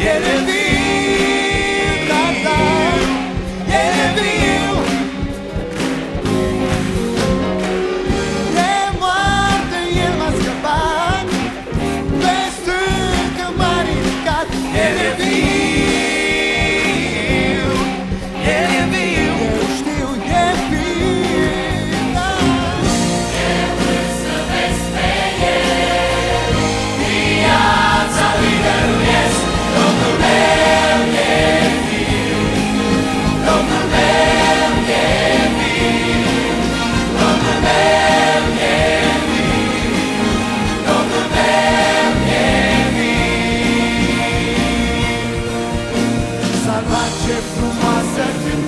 Yeah, frumoasă, ce